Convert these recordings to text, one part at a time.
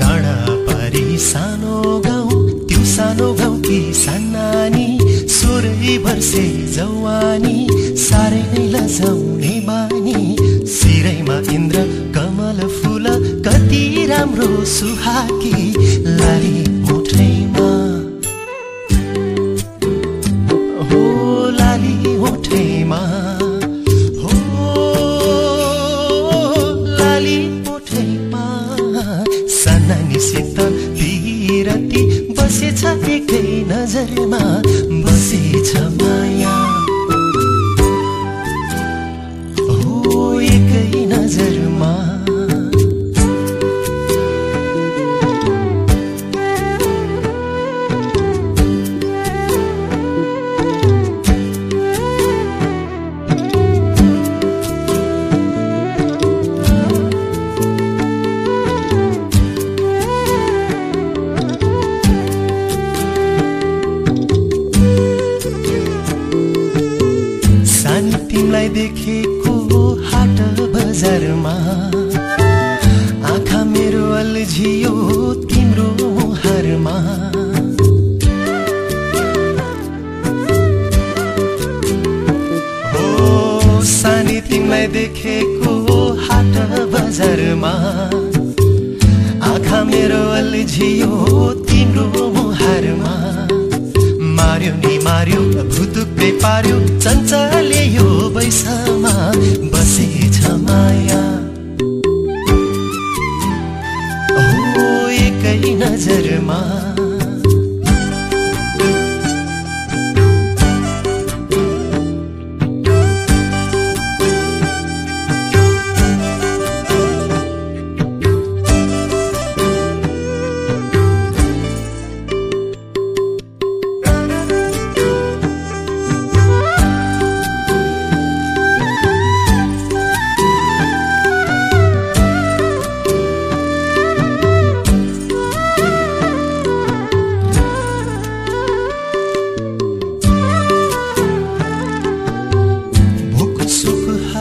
डाँडा पारी सानो गाउँ त्यो सानो गाउँ कि सानानी सोह्रै वर्षे जवानी साह्रै नै लजाउने बानी। सिरैमा इन्द्र कमल फुल कति राम्रो सुहाकी लाली मुठैमा हो लाली मुठैमा हो लाली मुठैमा सन्नानीसित बिरती बसेछ एकै नजरमा। देखेको हाट बजारमा। आँखा मेरो अल्झियो तिम्रो मुहारमा हो सानी तिमीलाई देखेको हाट बजारमा। आँखा मेरो अल्झियो तिम्रो मुहारमा मार्यो नि मार्यो पार्यो चञ्चले यो बैसामा बसेछ माया। हो एकै नजरमा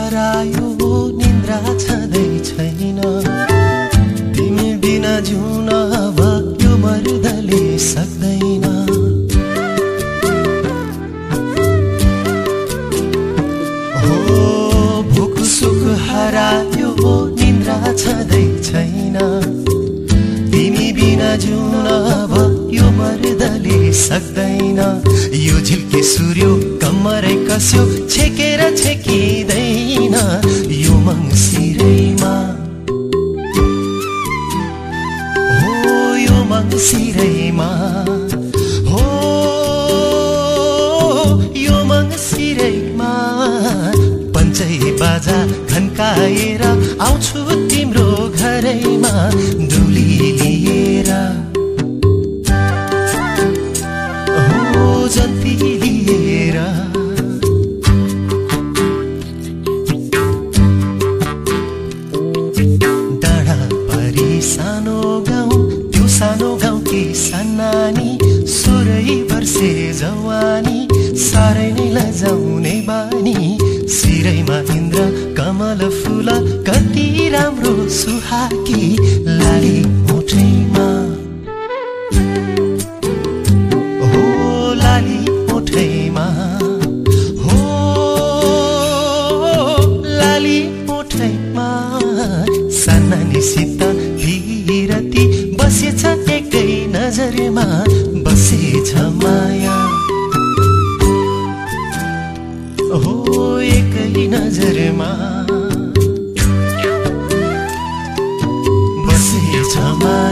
हरायो निन्द्रा छँदै छैन। तिमी बिना जिउन अब यो मर्दले सक्दैन। हो भोक सुख हरायो निन्द्रा छँदै छैन। तिमी बिना जिउन अब यो मर्दले सक्दैन। यो झिल्के सूर्य कम्मरै कस्यो छेकेर छेकिँदैन आउँछु तिम्रो घरैमा। सुहाकी लाली मुठैमा हो लाली मुठैमा हो लाली मुठैमा सन्नानीसित भिरती बसेछ एकै नजरमा बसेछ माया हो एकै नजरमा बसेछ माया